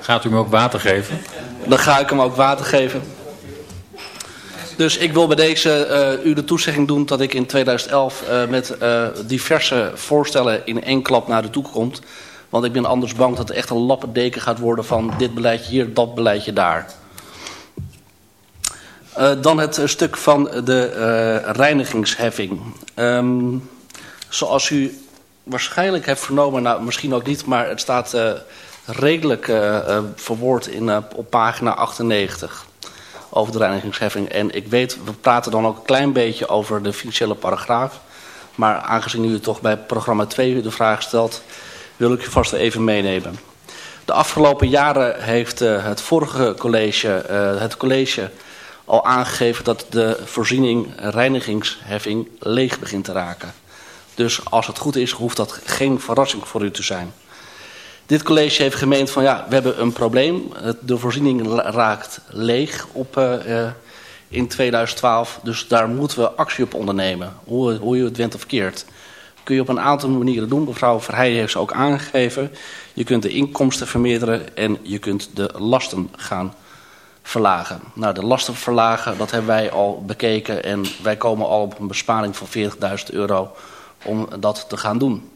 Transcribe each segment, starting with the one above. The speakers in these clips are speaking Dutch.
Gaat u hem ook water geven? Dan ga ik hem ook water geven. Dus ik wil bij deze uh, u de toezegging doen dat ik in 2011 uh, met uh, diverse voorstellen in één klap naar de toekomst. Want ik ben anders bang dat het echt een lappendeken gaat worden van dit beleidje hier, dat beleidje daar. dan het stuk van de reinigingsheffing. Um, zoals u waarschijnlijk heeft vernomen, nou misschien ook niet, maar het staat redelijk verwoord in, op pagina 98 over de reinigingsheffing. En ik weet, we praten dan ook een klein beetje over de financiële paragraaf. Maar aangezien u toch bij programma 2 de vraag stelt, wil ik u vast even meenemen. De afgelopen jaren heeft het vorige college, het college al aangegeven dat de voorziening reinigingsheffing leeg begint te raken. Dus als het goed is, hoeft dat geen verrassing voor u te zijn. Dit college heeft gemeend van ja, we hebben een probleem. De voorziening raakt leeg op, uh, in 2012. Dus daar moeten we actie op ondernemen. Hoe, hoe je het went of keert. Kun je op een aantal manieren doen. Mevrouw Verheijen heeft ze ook aangegeven. Je kunt de inkomsten vermeerderen en je kunt de lasten gaan verlagen. Nou, de lasten verlagen, dat hebben wij al bekeken. En wij komen al op een besparing van 40.000 euro om dat te gaan doen.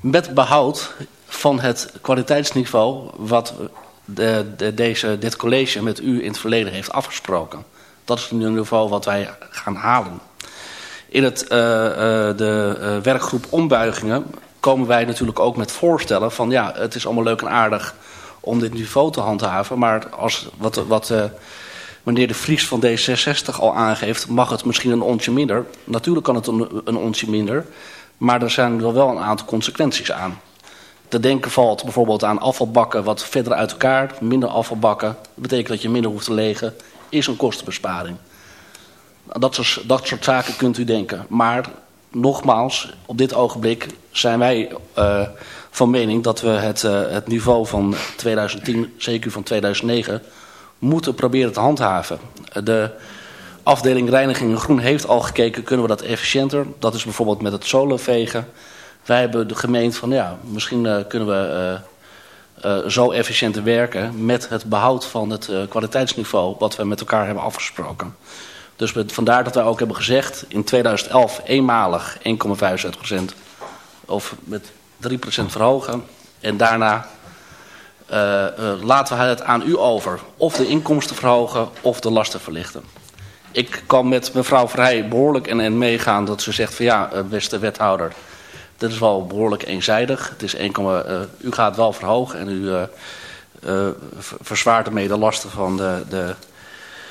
Met behoud van het kwaliteitsniveau wat de, de, deze, dit college met u in het verleden heeft afgesproken. Dat is het niveau wat wij gaan halen. In het, uh, uh, de werkgroep ombuigingen komen wij natuurlijk ook met voorstellen van ja, het is allemaal leuk en aardig om dit niveau te handhaven. Maar als wat, wat meneer De Vries van D66 al aangeeft, mag het misschien een onsje minder. Natuurlijk kan het een, een minder, maar er zijn er wel een aantal consequenties aan te denken valt bijvoorbeeld aan afvalbakken wat verder uit elkaar, minder afvalbakken. Betekent dat je minder hoeft te legen, is een kostenbesparing. Dat soort, zaken kunt u denken. Maar nogmaals, op dit ogenblik zijn wij uh, van mening dat we het, uh, het niveau van 2010, zeker van 2009, moeten proberen te handhaven. De afdeling Reiniging en Groen heeft al gekeken, kunnen we dat efficiënter? Dat is bijvoorbeeld met het solenvegen. Wij hebben de gemeente van ja, misschien uh, kunnen we uh, uh, zo efficiënter werken met het behoud van het kwaliteitsniveau wat we met elkaar hebben afgesproken. Dus met, vandaar dat wij ook hebben gezegd in 2011 eenmalig 1,75% of met 3% verhogen en daarna laten we het aan u over of de inkomsten verhogen of de lasten verlichten. Ik kan met mevrouw Vrij behoorlijk en, en meegaan dat ze zegt van ja, beste wethouder, dat is wel behoorlijk eenzijdig. Het is 1, uh, u gaat wel verhogen en u uh, uh, verzwaart ermee de lasten van de, de,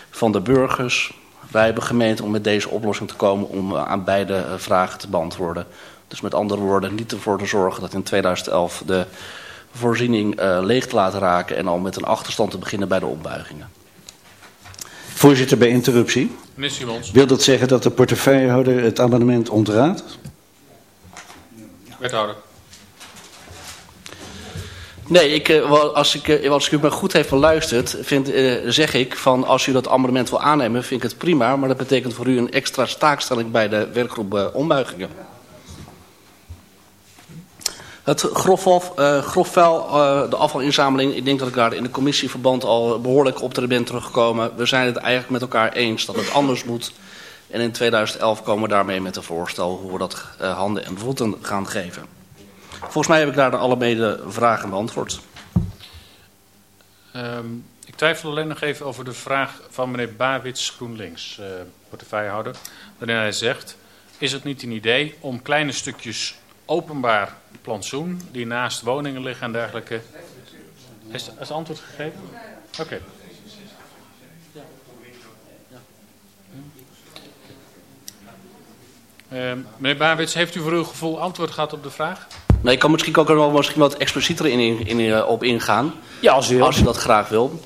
van de burgers. Wij hebben gemeend om met deze oplossing te komen om aan beide vragen te beantwoorden. Dus met andere woorden, niet ervoor te zorgen dat in 2011 de voorziening leeg te laten raken en al met een achterstand te beginnen bij de ombuigingen. Voorzitter, bij interruptie. Meneer Simons. Wil dat zeggen dat de portefeuillehouder het amendement ontraadt? Wethouder. Nee, ik, als, ik, als ik u maar goed heeft beluisterd, vind, zeg ik van als u dat amendement wil aannemen, vind ik het prima. Maar dat betekent voor u een extra staakstelling bij de werkgroep ombuigingen. Het grofvuil, uh, grofvuil uh, de afvalinzameling, ik denk dat ik daar in de commissieverband al behoorlijk op ben teruggekomen. We zijn het eigenlijk met elkaar eens dat het anders moet. En in 2011 komen we daarmee met een voorstel hoe we dat uh, handen en voeten gaan geven. Volgens mij heb ik daar alle de vragen beantwoord. Um, ik twijfel alleen nog even over de vraag van meneer Bawits GroenLinks, portefeuillehouder. Wanneer hij zegt, is het niet een idee om kleine stukjes openbaar plantsoen die naast woningen liggen en dergelijke... Is, is antwoord gegeven? Oké. Okay. Uh, meneer Baarwits, heeft u voor uw gevoel antwoord gehad op de vraag? Nee, ik kan misschien ook er nog misschien wat explicieter in, in, in, op ingaan. Ja, als u, als u dat graag wil.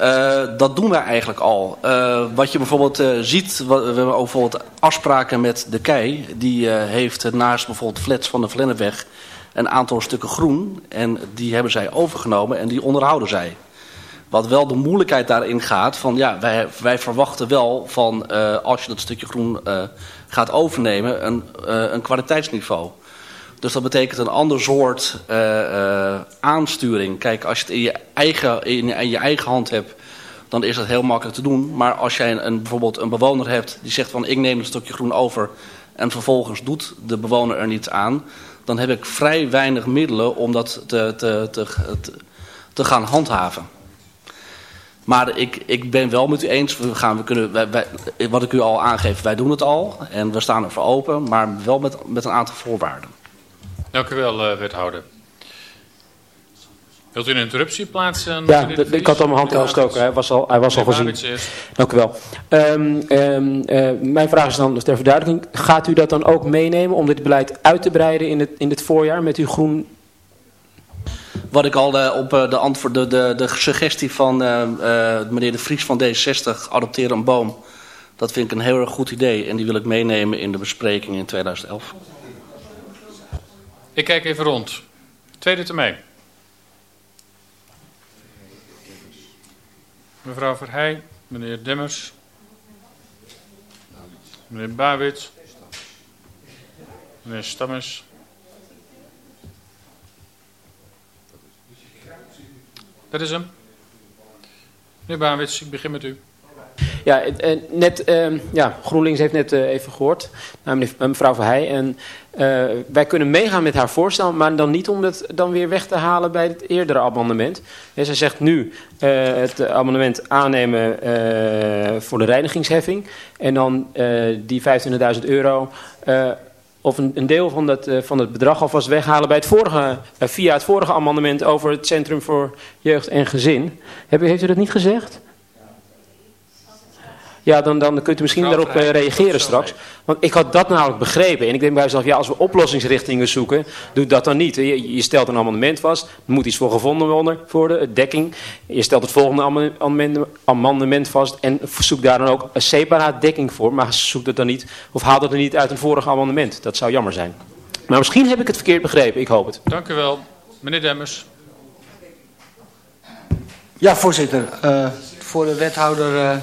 Uh, dat doen wij eigenlijk al. Uh, wat je bijvoorbeeld uh, ziet, we hebben ook bijvoorbeeld afspraken met de KEI. Die heeft naast bijvoorbeeld flats van de Vlenneweg een aantal stukken groen. En die hebben zij overgenomen en die onderhouden zij. Wat wel de moeilijkheid daarin gaat, van ja, wij, wij verwachten wel van als je dat stukje groen gaat overnemen, een, een kwaliteitsniveau. Dus dat betekent een ander soort uh, aansturing. Kijk, als je het in je, eigen, in, je eigen hand hebt, dan is dat heel makkelijk te doen. Maar als jij een, bijvoorbeeld een bewoner hebt die zegt van ik neem een stukje groen over... en vervolgens doet de bewoner er niets aan... dan heb ik vrij weinig middelen om dat te, te, te, te gaan handhaven. Maar ik, ik ben wel met u eens, we gaan, we kunnen, wij, wat ik u al aangeef, wij doen het al. En we staan ervoor open, maar wel met, met een aantal voorwaarden. Dank u wel, uh, wethouder. Wilt u een interruptie plaatsen? Ja, ik had al mijn hand gestoken. Hij was al, hij was al gezien. Dank u wel. Um, um, uh, mijn vraag is dan ter verduidelijking. Gaat u dat dan ook meenemen om dit beleid uit te breiden in het, in het voorjaar met uw groen wat ik al uh, op de, antwoord, de, de, de suggestie van uh, meneer De Vries van D66, adopteer een boom. Dat vind ik een heel erg goed idee en die wil ik meenemen in de bespreking in 2011. Ik kijk even rond. Tweede termijn. Mevrouw Verheij, meneer Demmers, meneer Bawit, meneer Stammers. Dat is hem. Meneer Bawits, ik begin met u. Ja, net, uh, ja, GroenLinks heeft net uh, even gehoord, namelijk mevrouw Verheij. En uh, wij kunnen meegaan met haar voorstel, maar dan niet om het dan weer weg te halen bij het eerdere amendement. En zij zegt nu uh, het amendement aannemen voor de reinigingsheffing. En dan die 25.000 euro of een, een, deel van, dat, van het bedrag alvast weghalen bij het vorige, via het vorige amendement over het Centrum voor Jeugd en Gezin. Heb, heeft u dat niet gezegd? Ja, dan, dan kunt u misschien daarop uh, reageren straks. Want ik had dat namelijk begrepen. En ik denk bij mezelf, ja, als we oplossingsrichtingen zoeken, doe dat dan niet. Je, je stelt een amendement vast, er moet iets voor gevonden worden, dekking. Je stelt het volgende amendement vast en zoek daar dan ook een separaat dekking voor. Maar zoek dat dan niet, of haal dat er niet uit een vorig amendement. Dat zou jammer zijn. Maar misschien heb ik het verkeerd begrepen, ik hoop het. Dank u wel. Meneer Demmers. Ja, voorzitter. Uh, voor de wethouder uh,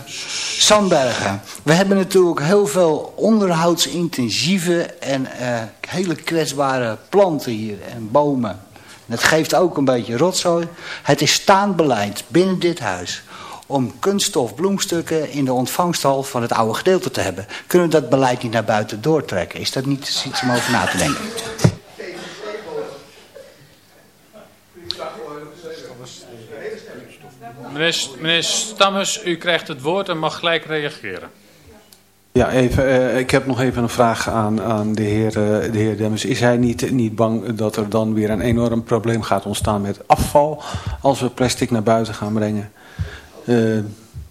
Sandbergen. We hebben natuurlijk heel veel onderhoudsintensieve en uh, hele kwetsbare planten hier en bomen. Dat geeft ook een beetje rotzooi. Het is staand beleid binnen dit huis om kunststof bloemstukken in de ontvangsthal van het oude gedeelte te hebben. Kunnen we dat beleid niet naar buiten doortrekken? Is dat niet iets om over na te denken? Meneer, Stammers, u krijgt het woord en mag gelijk reageren. Ja, even, uh, ik heb nog even een vraag aan, aan de, heer, uh, de heer Demmers. Is hij niet, niet bang dat er dan weer een enorm probleem gaat ontstaan met afval als we plastic naar buiten gaan brengen? Uh,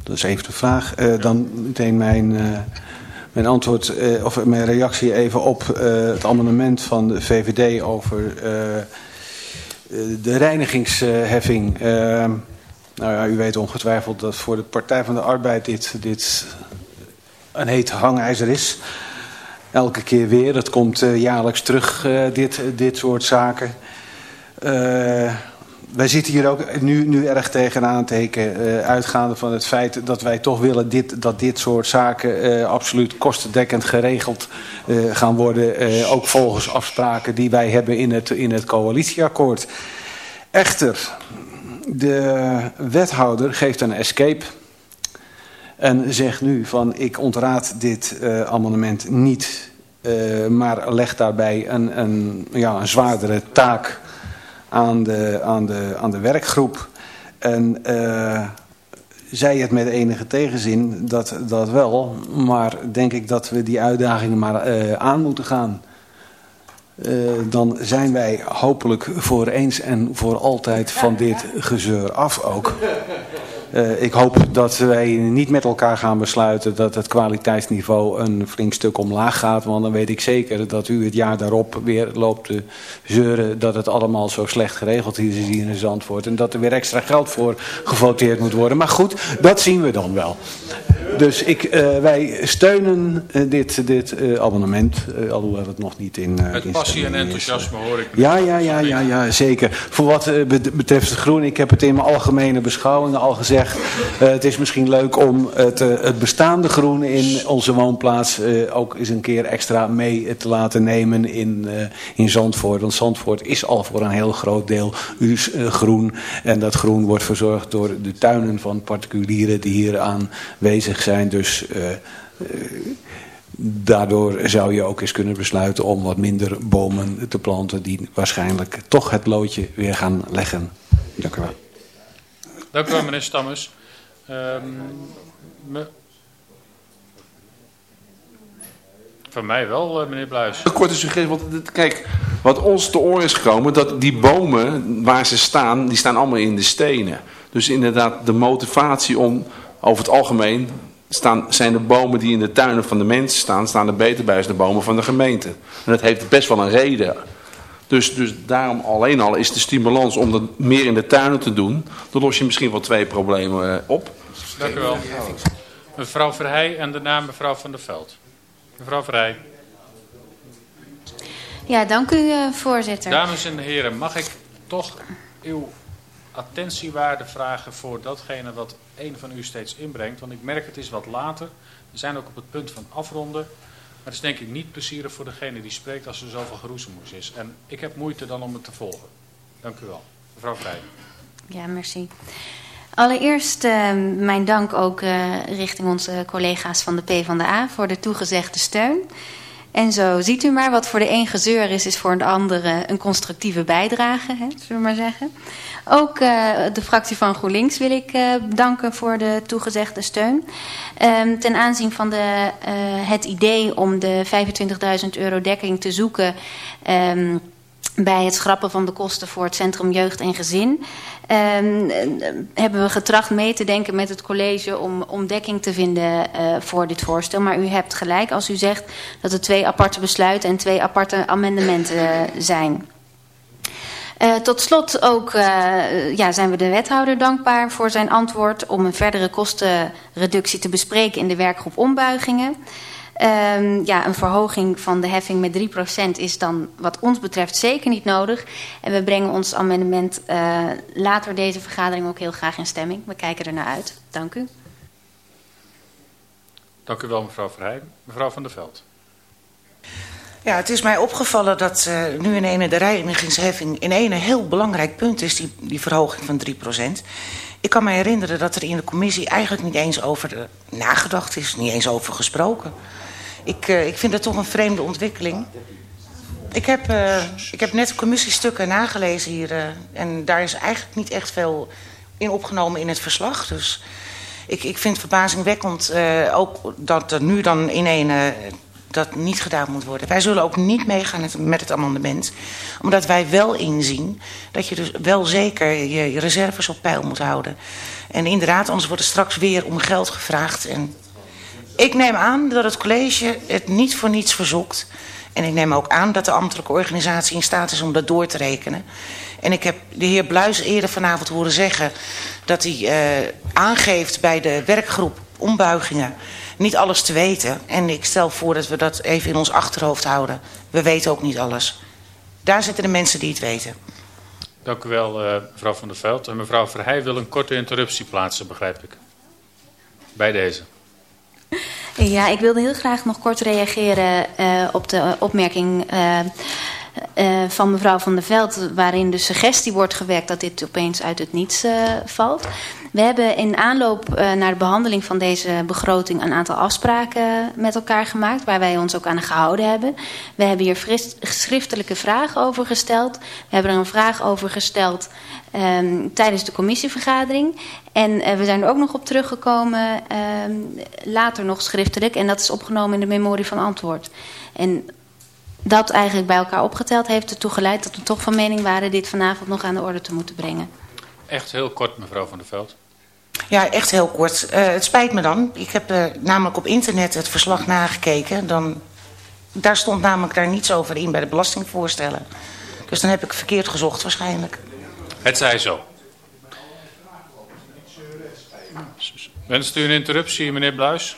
dat is even de vraag. dan meteen mijn, mijn antwoord, of mijn reactie even op het amendement van de VVD over de reinigingsheffing. Nou ja, u weet ongetwijfeld dat voor de Partij van de Arbeid dit, dit een heet hangijzer is. Elke keer weer, het komt uh, jaarlijks terug, uh, dit, dit soort zaken. Uh, wij zitten hier ook nu, nu erg tegenaan teken, uitgaande van het feit dat wij toch willen dit, dat dit soort zaken absoluut kostendekkend geregeld gaan worden. ook volgens afspraken die wij hebben in het, in het coalitieakkoord. Echter, de wethouder geeft een escape en zegt nu van ik ontraad dit uh, amendement niet, uh, maar leg daarbij een, een, ja, een zwaardere taak aan de, aan de, aan de werkgroep. En uh, zei het met enige tegenzin, dat, dat wel, maar denk ik dat we die uitdaging maar aan moeten gaan. Uh, dan zijn wij hopelijk voor eens en voor altijd van dit gezeur af ook. Uh, ik hoop dat wij niet met elkaar gaan besluiten dat het kwaliteitsniveau een flink stuk omlaag gaat. Want dan weet ik zeker dat u het jaar daarop weer loopt te zeuren dat het allemaal zo slecht geregeld is hier in Zandvoort. En dat er weer extra geld voor gevoteerd moet worden. Maar goed, dat zien we dan wel. Dus ik, uh, wij steunen uh, dit, dit uh, abonnement, alhoewel het nog niet in... Met passie en enthousiasme hoor ik. Ja, ja, ja, ja, ja, zeker. Voor wat betreft het groen, ik heb het in mijn algemene beschouwingen al gezegd. het is misschien leuk om het, het bestaande groen in onze woonplaats ook eens een keer extra mee te laten nemen in, in Zandvoort. Want Zandvoort is al voor een heel groot deel groen. En dat groen wordt verzorgd door de tuinen van particulieren die hier aanwezig zijn. Dus uh, uh, daardoor zou je ook eens kunnen besluiten om wat minder bomen te planten die waarschijnlijk toch het loodje weer gaan leggen. Dank u wel. Dank u wel meneer Stammers. Um, me... Van mij wel, meneer Bluis. Een korte suggestie, want kijk, wat ons te oor is gekomen, dat die bomen waar ze staan, die staan allemaal in de stenen. Dus inderdaad de motivatie om over het algemeen staan, zijn de bomen die in de tuinen van de mensen staan, staan er beter bij als de bomen van de gemeente. En dat heeft best wel een reden. Dus, dus daarom alleen al is de stimulans om dat meer in de tuinen te doen. Dan los je misschien wel twee problemen eh, op. Dank u wel. Mevrouw Verheij en daarna mevrouw Van der Veld. Mevrouw Verheij. Ja, dank u uh, voorzitter. Dames en heren, mag ik toch uw attentiewaarde vragen voor datgene wat een van u steeds inbrengt. Want ik merk het is wat later. We zijn ook op het punt van afronden. Maar het is denk ik niet plezierig voor degene die spreekt als er zoveel geroezemoes is. En ik heb moeite dan om het te volgen. Dank u wel. Mevrouw Vrij. Ja, merci. Allereerst uh, mijn dank ook uh, richting onze collega's van de PvdA voor de toegezegde steun. En zo ziet u maar, wat voor de een gezeur is, is voor de andere een constructieve bijdrage, hè, zullen we maar zeggen. Ook uh, de fractie van GroenLinks wil ik uh, danken voor de toegezegde steun. Um, ten aanzien van de, uh, het idee om de 25.000 euro dekking te zoeken... Um, bij het schrappen van de kosten voor het Centrum Jeugd en Gezin... Um, hebben we getracht mee te denken met het college om, om dekking te vinden uh, voor dit voorstel. Maar u hebt gelijk als u zegt dat er twee aparte besluiten en twee aparte amendementen uh, zijn. Tot slot ook ja, zijn we de wethouder dankbaar voor zijn antwoord om een verdere kostenreductie te bespreken in de werkgroep ombuigingen. Um, ja, een verhoging van de heffing met 3% is dan wat ons betreft zeker niet nodig. En we brengen ons amendement uh, later deze vergadering ook heel graag in stemming. We kijken er naar uit. Dank u. Dank u wel mevrouw Verheij. Mevrouw van der Veld. Ja, het is mij opgevallen dat uh, nu in ene de reinigingsheffing in ene heel belangrijk punt is, die, die verhoging van 3%. Ik kan me herinneren dat er in de commissie eigenlijk niet eens over de, nagedacht is, niet eens over gesproken. Ik, uh, ik vind dat toch een vreemde ontwikkeling. Ik heb, uh, ik heb net commissiestukken nagelezen hier uh, en daar is eigenlijk niet echt veel in opgenomen in het verslag. Dus ik, ik vind het verbazingwekkend ook dat er nu dan in een dat niet gedaan moet worden. Wij zullen ook niet meegaan met het amendement. Omdat wij wel inzien dat je dus wel zeker je reserves op peil moet houden. En inderdaad, anders wordt er straks weer om geld gevraagd. En ik neem aan dat het college het niet voor niets verzoekt. En ik neem ook aan dat de ambtelijke organisatie in staat is om dat door te rekenen. En ik heb de heer Bluis eerder vanavond horen zeggen... dat hij uh, aangeeft bij de werkgroep ombuigingen niet alles te weten. En ik stel voor dat we dat even in ons achterhoofd houden. We weten ook niet alles. Daar zitten de mensen die het weten. Dank u wel, uh, mevrouw Van der Veld. En mevrouw Verheij wil een korte interruptie plaatsen, begrijp ik. Bij deze. Ja, ik wilde heel graag nog kort reageren uh, op de opmerking... Uh, uh, van mevrouw Van der Veld... waarin de suggestie wordt gewekt dat dit opeens uit het niets valt. We hebben in aanloop uh, naar de behandeling van deze begroting... een aantal afspraken met elkaar gemaakt... waar wij ons ook aan gehouden hebben. We hebben hier schriftelijke vragen over gesteld. We hebben er een vraag over gesteld um, tijdens de commissievergadering. En uh, we zijn er ook nog op teruggekomen, um, later nog schriftelijk. En dat is opgenomen in de memorie van antwoord. En dat eigenlijk bij elkaar opgeteld heeft ertoe geleid dat we toch van mening waren dit vanavond nog aan de orde te moeten brengen. Echt heel kort, mevrouw Van der Veld. Ja, echt heel kort. Uh, het spijt me dan. Ik heb namelijk op internet het verslag nagekeken. Dan, daar stond namelijk daar niets over in bij de belastingvoorstellen. Dus dan heb ik verkeerd gezocht waarschijnlijk. Het zij zo. Wenst u een interruptie, meneer Bluis?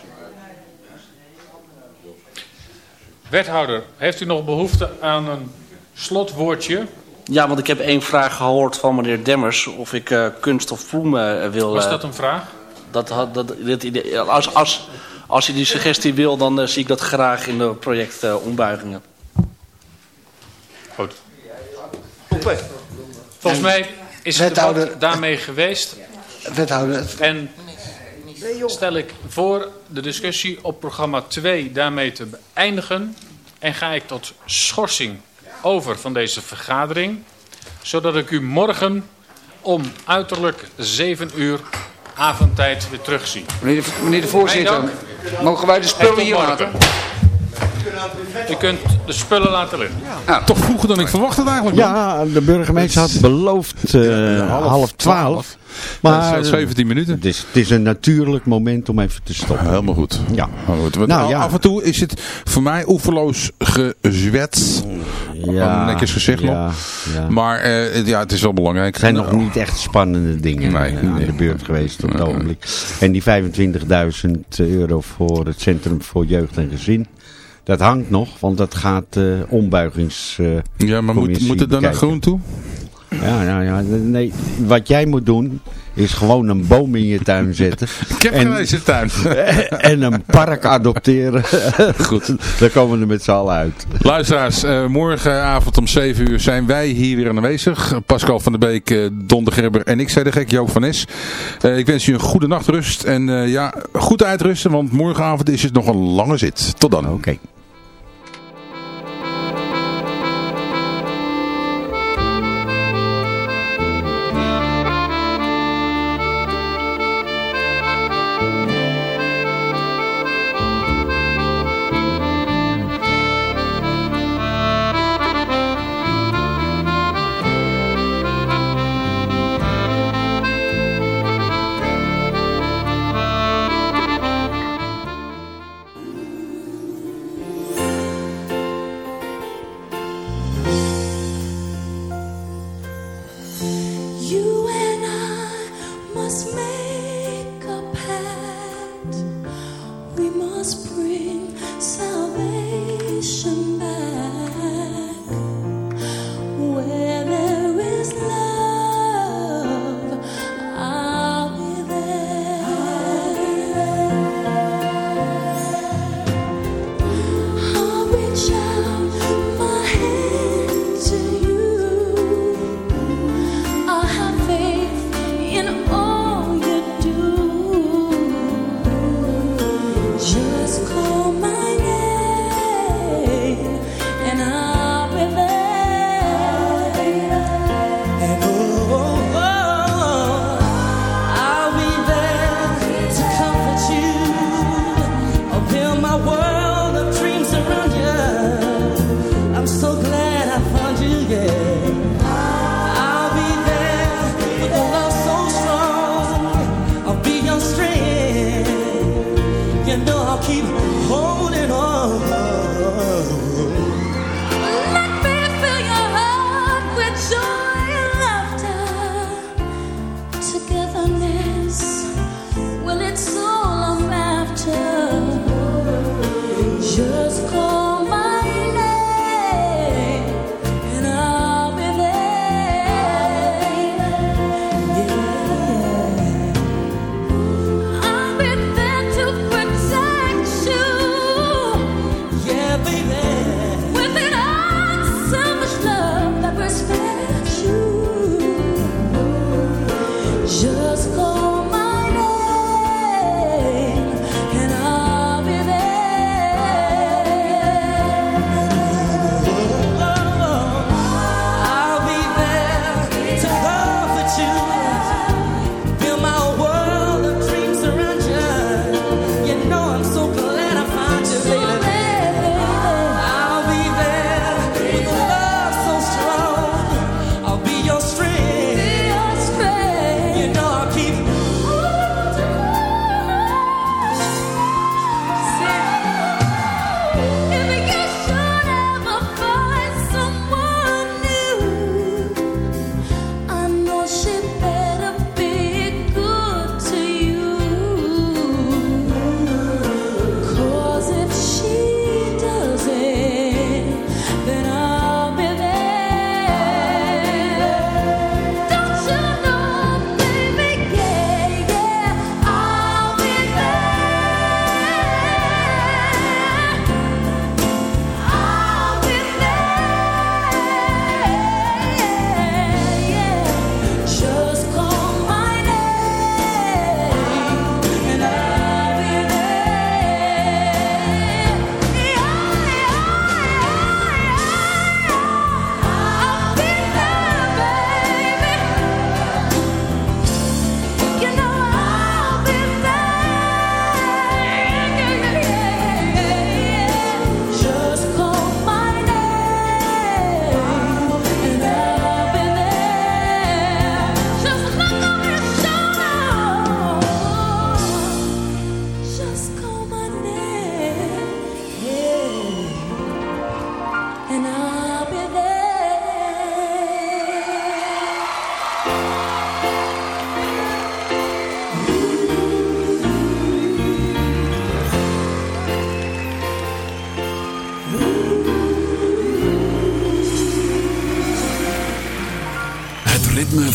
Wethouder, heeft u nog behoefte aan een slotwoordje? Ja, want ik heb één vraag gehoord van meneer Demmers... of ik uh, kunst of bloemen wil... Was dat een vraag? Dat, had, dat, dit idee, als, als, als je die suggestie wil, dan uh, zie ik dat graag in de projectombuigingen. Uh, Goed. Volgens mij is het debat daarmee geweest. Wethouder. En stel ik voor de discussie op programma 2 daarmee te beëindigen. En ga ik tot schorsing over van deze vergadering. Zodat ik u morgen om uiterlijk 7 uur avondtijd weer terugzie. Meneer de, meneer de voorzitter, mogen wij de spullen hier laten? U kunt de spullen laten liggen. Ja. Toch vroeger dan ik verwacht had eigenlijk. Ja, de burgemeester had beloofd uh, half, half twaalf. Maar ja, 17 minuten. Het is, het is een natuurlijk moment om even te stoppen. helemaal goed. Ja. goed. Nou, ja. Af en toe is het voor mij oeverloos gezwet. Ja, netjes gezegd ja, nog. Ja. Maar uh, ja, het is wel belangrijk. Er zijn nog niet echt spannende dingen nee, aan nee. de beurt geweest op het ogenblik. En die 25.000 euro voor het Centrum voor Jeugd en Gezin. Dat hangt nog, want dat gaat uh, ombuigings. Uh, ja, maar moet, moet het dan naar groen toe? Ja, nou ja, nee. Wat jij moet doen, is gewoon een boom in je tuin zetten. Ik heb en, geen tuin. en een park adopteren. Goed. Daar komen we er met z'n allen uit. Luisteraars, uh, morgenavond om 7 uur zijn wij hier weer aanwezig. Pascal van der Beek, uh, Don de Gerber en ik, zei de gek, Joop van Nes. Uh, ik wens u een goede nachtrust. En ja, goed uitrusten, want morgenavond is het nog een lange zit. Tot dan. Oké. Okay.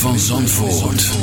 Van Zandvoort.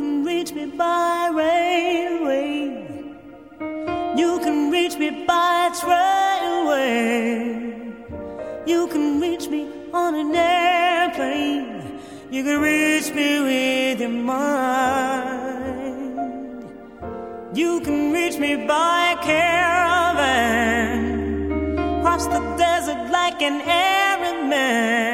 Reach me by railway. You can reach me by trailway. You can reach me on an airplane. You can reach me with your mind. You can reach me by caravan. Cross the desert like an Arab man.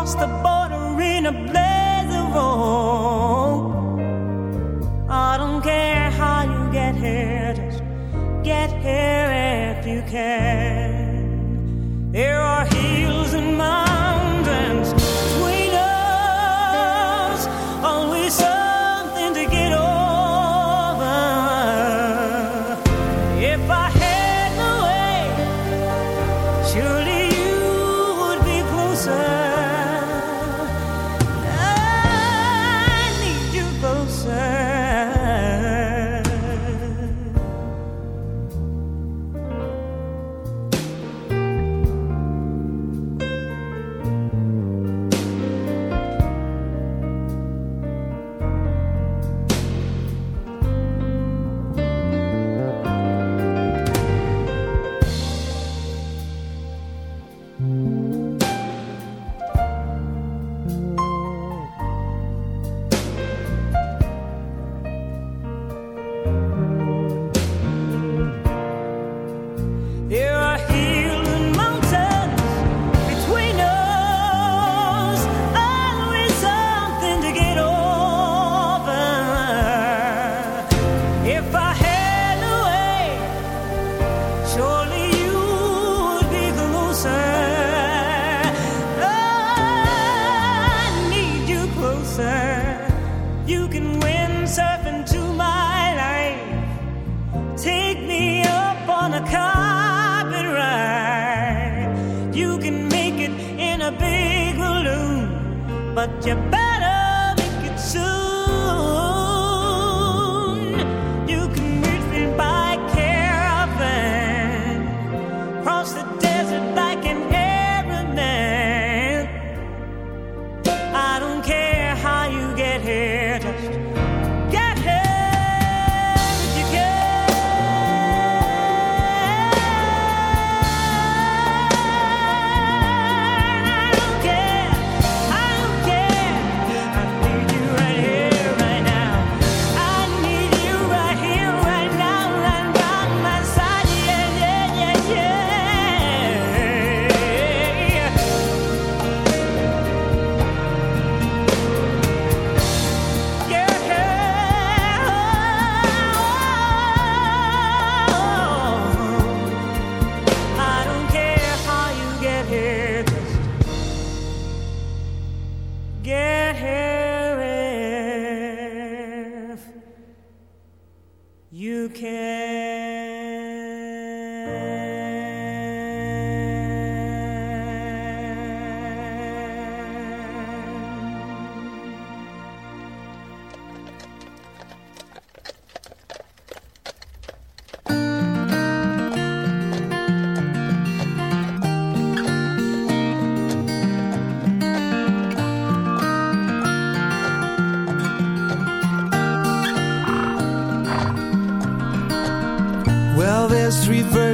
Cross the border in a blaze of hope. I don't care how you get here, just get here if you can. There are hills in mountains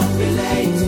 don't relate.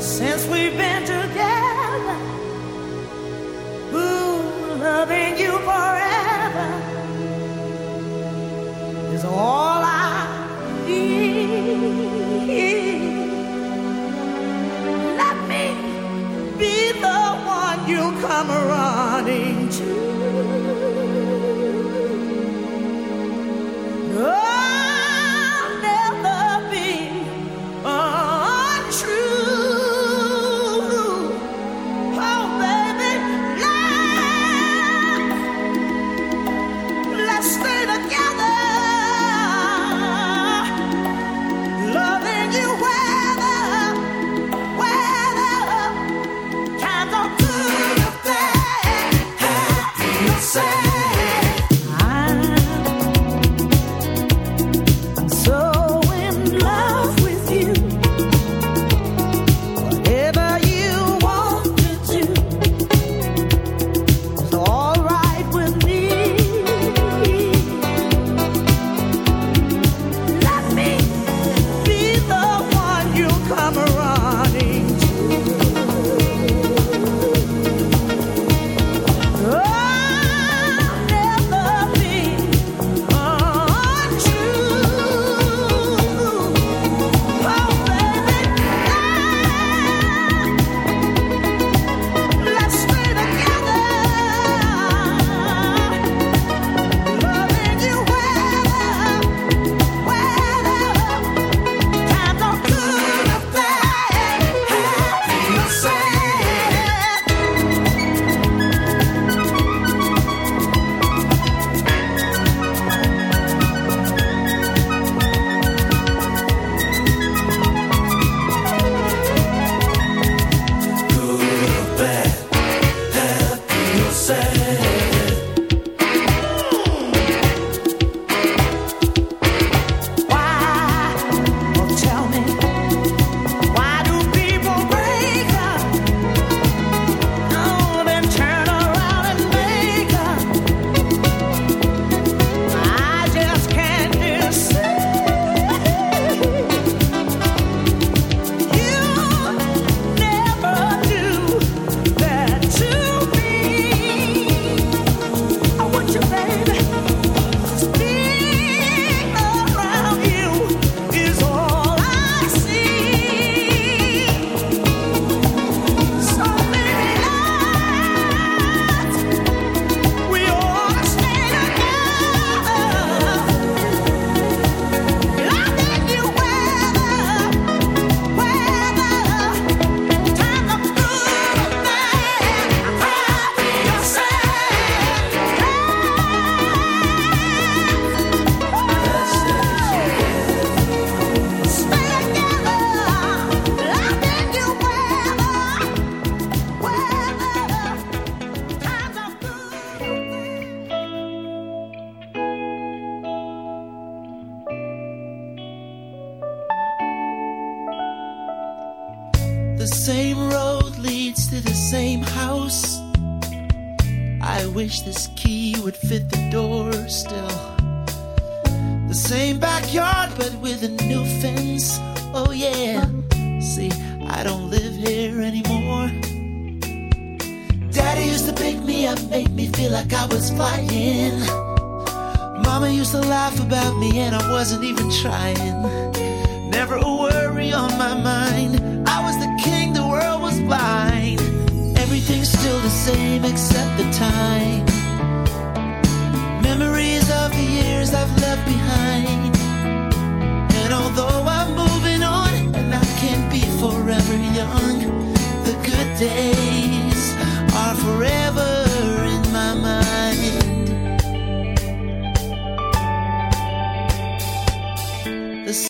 since we've been together, ooh, loving you forever is all I need. Let me be the one you come running